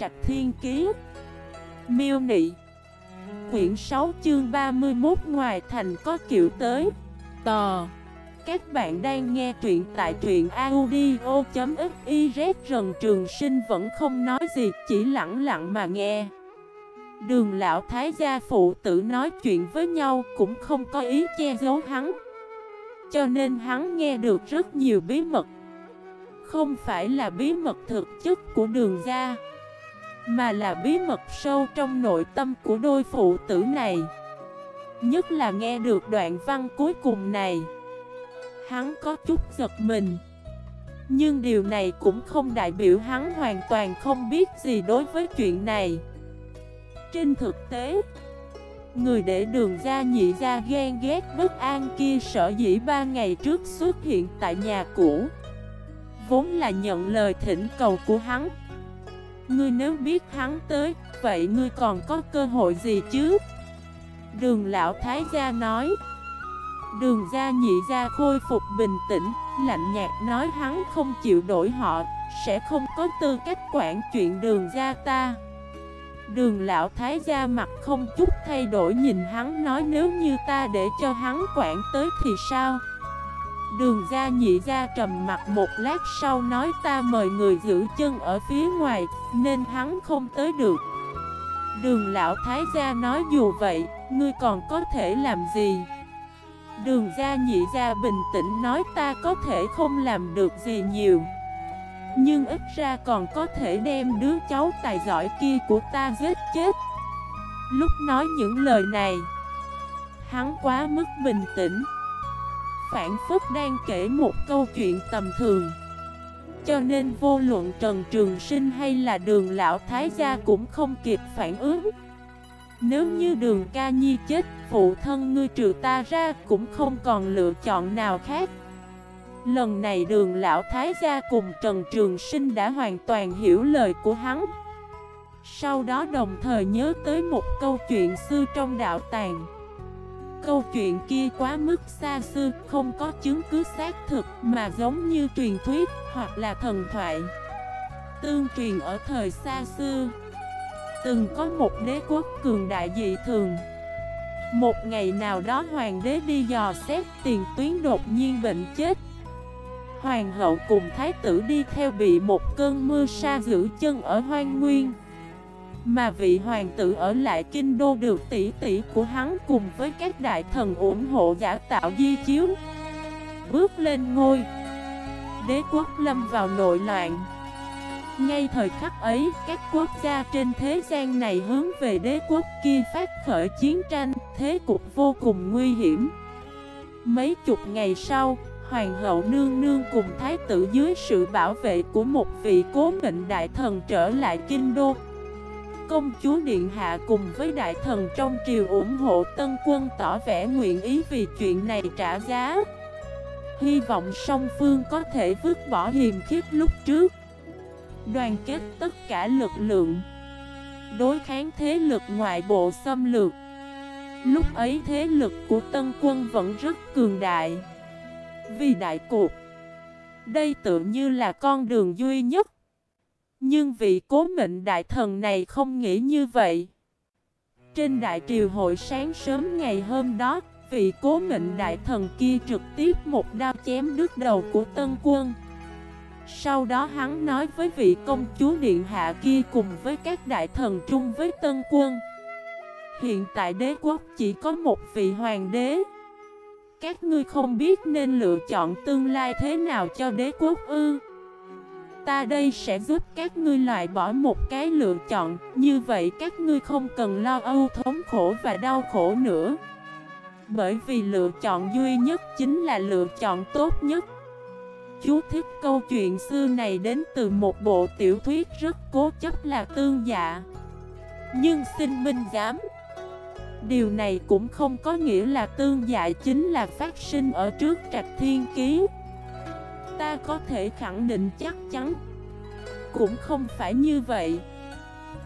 Trạch Thiên Kiế Miêu Nị. Quyển 6 chương 31 ngoài thành có kiểu tới. Tò. Các bạn đang nghe truyện tại truyện audio.xyz Rần Trường Sinh vẫn không nói gì, chỉ lặng lặng mà nghe. Đường lão thái gia phụ tử nói chuyện với nhau cũng không có ý che giấu hắn. Cho nên hắn nghe được rất nhiều bí mật. Không phải là bí mật thực chất của đường gia. Mà là bí mật sâu trong nội tâm của đôi phụ tử này. Nhất là nghe được đoạn văn cuối cùng này, Hắn có chút giật mình. Nhưng điều này cũng không đại biểu hắn hoàn toàn không biết gì đối với chuyện này. Trên thực tế, Người để đường ra nhị ra ghen ghét bất an kia sở dĩ ba ngày trước xuất hiện tại nhà cũ, Vốn là nhận lời thỉnh cầu của hắn. Ngươi nếu biết hắn tới, vậy ngươi còn có cơ hội gì chứ? Đường lão thái gia nói. Đường gia nhị gia khôi phục bình tĩnh, lạnh nhạt nói hắn không chịu đổi họ, sẽ không có tư cách quản chuyện đường gia ta. Đường lão thái gia mặt không chút thay đổi nhìn hắn nói nếu như ta để cho hắn quản tới thì sao? Đường gia nhị gia trầm mặt một lát sau nói ta mời người giữ chân ở phía ngoài, nên hắn không tới được. Đường lão thái gia nói dù vậy, ngươi còn có thể làm gì? Đường gia nhị gia bình tĩnh nói ta có thể không làm được gì nhiều. Nhưng ít ra còn có thể đem đứa cháu tài giỏi kia của ta giết chết. Lúc nói những lời này, Hắn quá mức bình tĩnh. Phản phức đang kể một câu chuyện tầm thường. Cho nên vô luận Trần Trường Sinh hay là đường lão Thái gia cũng không kịp phản ứng. Nếu như đường ca nhi chết, Phụ thân ngươi trừ ta ra cũng không còn lựa chọn nào khác. Lần này đường lão thái gia cùng Trần Trường Sinh đã hoàn toàn hiểu lời của hắn. Sau đó đồng thời nhớ tới một câu chuyện xưa trong đạo tàng. Câu chuyện kia quá mức xa xưa, không có chứng cứ xác thực mà giống như truyền thuyết hoặc là thần thoại. Tương truyền ở thời xa xưa Từng có một đế quốc cường đại dị thường. Một ngày nào đó hoàng đế đi dò xét tiền tuyến đột nhiên bệnh chết. Hoàng hậu cùng thái tử đi theo bị một cơn mưa sa giữ chân ở hoang nguyên. Mà vị hoàng tử ở lại kinh đô được tỷ tỷ của hắn cùng với các đại thần ủng hộ giả tạo di chiếu. Bước lên ngôi. Đế quốc lâm vào nội loạn. Ngay thời khắc ấy, các quốc gia trên thế gian này hướng về đế quốc kia phát khởi chiến tranh, thế cục vô cùng nguy hiểm. Mấy chục ngày sau, Hoàng hậu nương nương cùng thái tử dưới sự bảo vệ của một vị cố mệnh đại thần trở lại kinh đô. Công chúa Điện Hạ cùng với đại thần trong triều ủng hộ tân quân tỏ vẻ nguyện ý vì chuyện này trả giá. Hy vọng song phương có thể vứt bỏ hiềm khiếp lúc trước. Đoàn kết tất cả lực lượng. Đối kháng thế lực ngoại bộ xâm lược. Lúc ấy thế lực của tân quân vẫn rất cường đại. Vì đại cuộc, Đây tự như là con đường duy nhất. Nhưng vị cố mệnh đại thần này không nghĩ như vậy. Trên đại triều hội sáng sớm ngày hôm đó, Vị cố mệnh đại thần kia trực tiếp một đao chém đứt đầu của tân quân. Sau đó hắn nói với vị công chúa điện hạ kia cùng với các đại thần chung với tân quân. Hiện tại đế quốc chỉ có một vị hoàng đế. Các ngươi không biết nên lựa chọn tương lai thế nào cho đế quốc ư? Ta đây sẽ giúp các ngươi loại bỏ một cái lựa chọn. Như vậy các ngươi không cần lo âu thống khổ và đau khổ nữa. Bởi vì lựa chọn duy nhất chính là lựa chọn tốt nhất. Chú thích câu chuyện xưa này đến từ một bộ tiểu thuyết rất cố chấp là tương dạ. Nhưng xin minh giám, Điều này cũng không có nghĩa là tương dạ chính là phát sinh ở trước trạch thiên ký. Ta có thể khẳng định chắc chắn. Cũng không phải như vậy.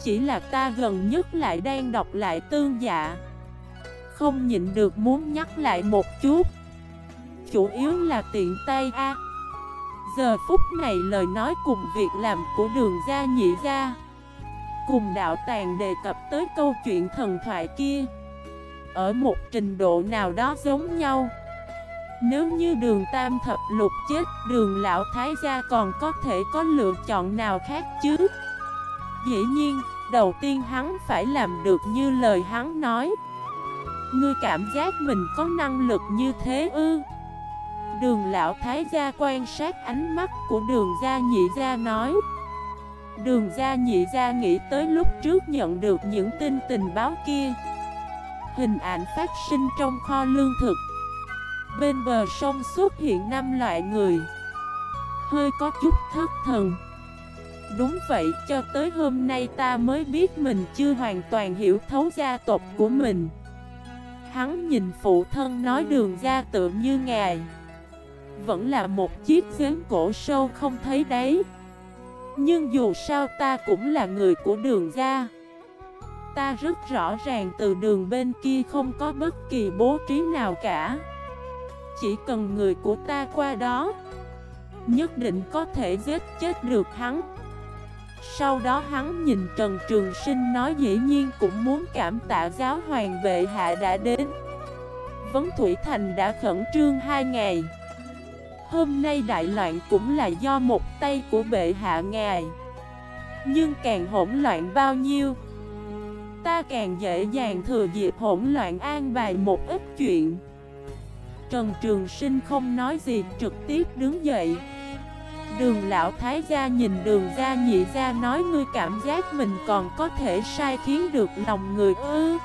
Chỉ là ta gần nhất lại đang đọc lại tương dạ. Không nhịn được muốn nhắc lại một chút. Chủ yếu là tiện tay A. Giờ phút này lời nói cùng việc làm của đường gia nhị gia. Cùng đạo tàng đề cập tới câu chuyện thần thoại kia. Ở một trình độ nào đó giống nhau. Nếu như đường tam thập lục chết Đường lão thái gia còn có thể có lựa chọn nào khác chứ? Dĩ nhiên, đầu tiên hắn phải làm được như lời hắn nói. Ngươi cảm giác mình có năng lực như thế ư? Đường lão thái gia quan sát ánh mắt của đường gia nhị gia nói. Đường gia nhị gia nghĩ tới lúc trước nhận được những tin tình báo kia. Hình ảnh phát sinh trong kho lương thực. Bên bờ sông xuất hiện năm loại người. Hơi có chút thất thần. Đúng vậy, cho tới hôm nay ta mới biết mình chưa hoàn toàn hiểu thấu gia tộc của mình. Hắn nhìn phụ thân nói đường gia tự như ngài. Vẫn là một chiếc giếng cổ sâu không thấy đấy Nhưng dù sao ta cũng là người của đường gia Ta rất rõ ràng từ đường bên kia không có bất kỳ bố trí nào cả. Chỉ cần người của ta qua đó, Nhất định có thể giết chết được hắn. Sau đó hắn nhìn Trần Trường Sinh nói dĩ nhiên cũng muốn cảm tạ giáo hoàng vệ hạ đã đến. Vấn Thủy Thành đã khẩn trương hai ngày. Hôm nay đại loạn cũng là do một tay của bệ hạ ngài. Nhưng càng hỗn loạn bao nhiêu, Ta càng dễ dàng thừa dịp hỗn loạn an bài một ít chuyện. Trần Trường Sinh không nói gì, trực tiếp đứng dậy. Đường lão thái gia nhìn đường gia nhị gia nói, ngươi cảm giác mình còn có thể sai khiến được lòng người ư?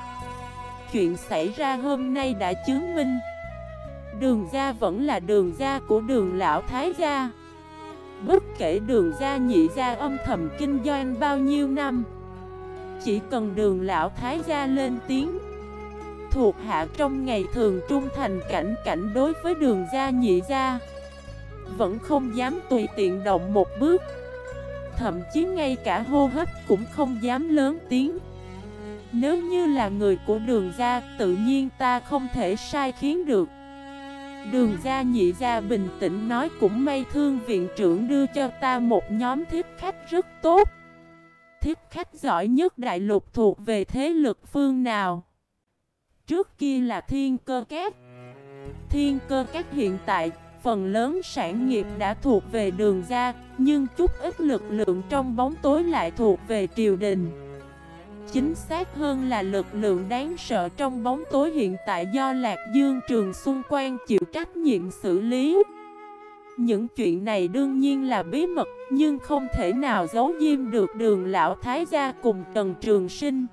Chuyện xảy ra hôm nay đã chứng minh. Đường gia vẫn là đường gia của đường lão thái gia. Bất kể đường gia nhị gia âm thầm kinh doanh bao nhiêu năm, Chỉ cần đường lão thái gia lên tiếng Thuộc hạ trong ngày thường trung thành cảnh cảnh đối với đường gia nhị gia. Vẫn không dám tùy tiện động một bước. Thậm chí ngay cả hô hấp cũng không dám lớn tiếng. Nếu như là người của đường gia, Tự nhiên ta không thể sai khiến được. Đường gia nhị gia bình tĩnh nói cũng may thương viện trưởng đưa cho ta một nhóm thiết khách rất tốt. Thiết khách giỏi nhất đại lục thuộc về thế lực phương nào? Trước kia là thiên cơ cát. Thiên cơ cát hiện tại, Phần lớn sản nghiệp đã thuộc về đường gia Nhưng chút ít lực lượng trong bóng tối lại thuộc về triều đình. Chính xác hơn là lực lượng đáng sợ trong bóng tối hiện tại do Lạc Dương Trường xung quanh chịu trách nhiệm xử lý. Những chuyện này đương nhiên là bí mật, Nhưng không thể nào giấu diêm được đường lão thái gia cùng Trần Trường Sinh.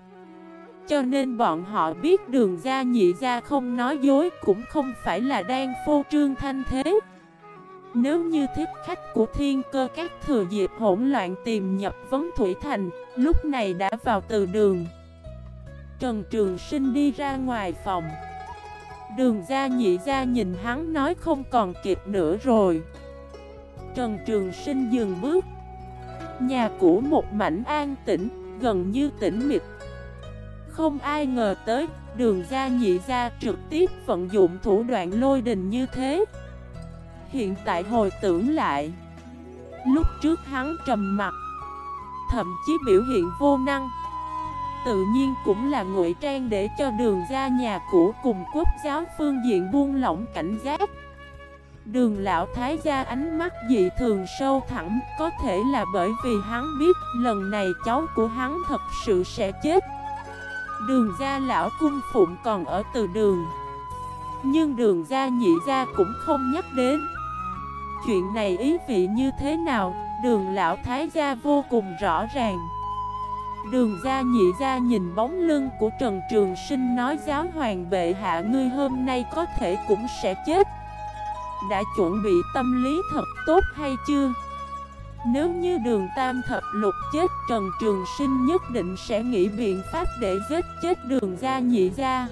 Cho nên bọn họ biết đường gia nhị gia không nói dối Cũng không phải là đang phô trương thanh thế nếu như thích khách của thiên cơ các thừa dịp hỗn loạn tìm nhập vấn Thủy Thành, lúc này đã vào từ đường. Trần Trường Sinh đi ra ngoài phòng. Đường ra nhị ra nhìn hắn nói không còn kịp nữa rồi. Trần Trường Sinh dừng bước. Nhà cũ một mảnh an tĩnh, gần như tĩnh mịch. Không ai ngờ tới, đường ra nhị ra trực tiếp vận dụng thủ đoạn lôi đình như thế. Hiện tại hồi tưởng lại Lúc trước hắn trầm mặt Thậm chí biểu hiện vô năng Tự nhiên cũng là ngụy trang để cho đường ra nhà cũ cùng quốc giáo phương diện buông lỏng cảnh giác Đường lão thái gia ánh mắt dị thường sâu thẳm Có thể là bởi vì hắn biết lần này cháu của hắn thật sự sẽ chết Đường gia lão cung phụng còn ở từ đường. Nhưng đường gia nhị gia cũng không nhắc đến. Chuyện này ý vị như thế nào, đường lão thái gia vô cùng rõ ràng. Đường gia nhị gia nhìn bóng lưng của Trần Trường Sinh nói giáo hoàng bệ hạ ngươi hôm nay có thể cũng sẽ chết. Đã chuẩn bị tâm lý thật tốt hay chưa? Nếu như đường tam thập lục chết, Trần Trường Sinh nhất định sẽ nghĩ biện pháp để giết chết đường gia nhị gia.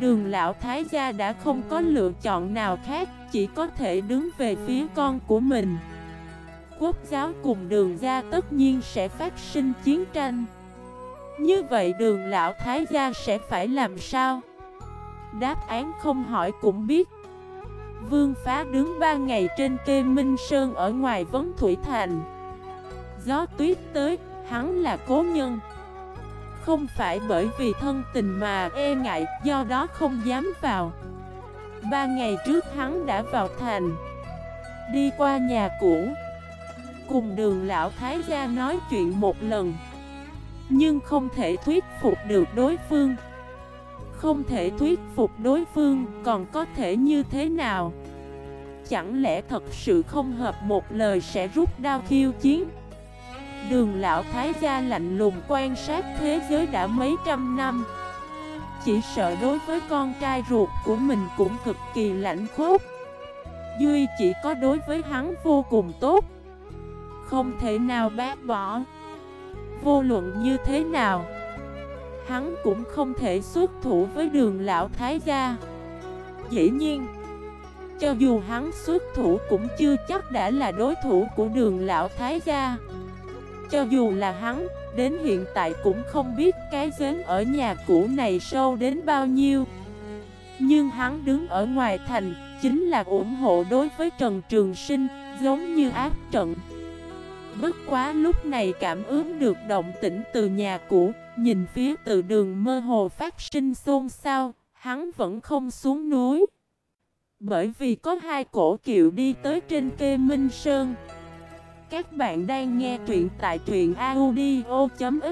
Đường lão thái gia đã không có lựa chọn nào khác, Chỉ có thể đứng về phía con của mình. Quốc giáo cùng đường gia tất nhiên sẽ phát sinh chiến tranh. Như vậy đường lão thái gia sẽ phải làm sao? Đáp án không hỏi cũng biết. Vương phá đứng ba ngày trên kê Minh Sơn ở ngoài Vấn Thủy Thành. Gió tuyết tới, Hắn là cố nhân. Không phải bởi vì thân tình mà e ngại Do đó không dám vào. Ba ngày trước hắn đã vào thành Đi qua nhà cũ. Cùng đường lão thái gia nói chuyện một lần Nhưng không thể thuyết phục được đối phương. Không thể thuyết phục đối phương, Còn có thể như thế nào? Chẳng lẽ thật sự không hợp một lời sẽ rút đao khiêu chiến? Đường lão thái gia lạnh lùng quan sát thế giới đã mấy trăm năm. Chỉ sợ đối với con trai ruột của mình cũng cực kỳ lạnh khốc Duy chỉ có đối với hắn vô cùng tốt. Không thể nào bác bỏ. Vô luận như thế nào? Hắn cũng không thể xuất thủ với đường lão thái gia. Dĩ nhiên, Cho dù hắn xuất thủ cũng chưa chắc đã là đối thủ của đường lão thái gia. Cho dù là hắn, Đến hiện tại cũng không biết cái giếng ở nhà cũ này sâu đến bao nhiêu. Nhưng hắn đứng ở ngoài thành, Chính là ủng hộ đối với Trần Trường Sinh, Giống như áp trận. Bất quá lúc này cảm ứng được động tĩnh từ nhà cũ, Nhìn phía từ đường mơ hồ phát sinh xôn xao, Hắn vẫn không xuống núi. Bởi vì có hai cổ kiệu đi tới trên kê Minh Sơn. Các bạn đang nghe truyện tại truyện audio.fif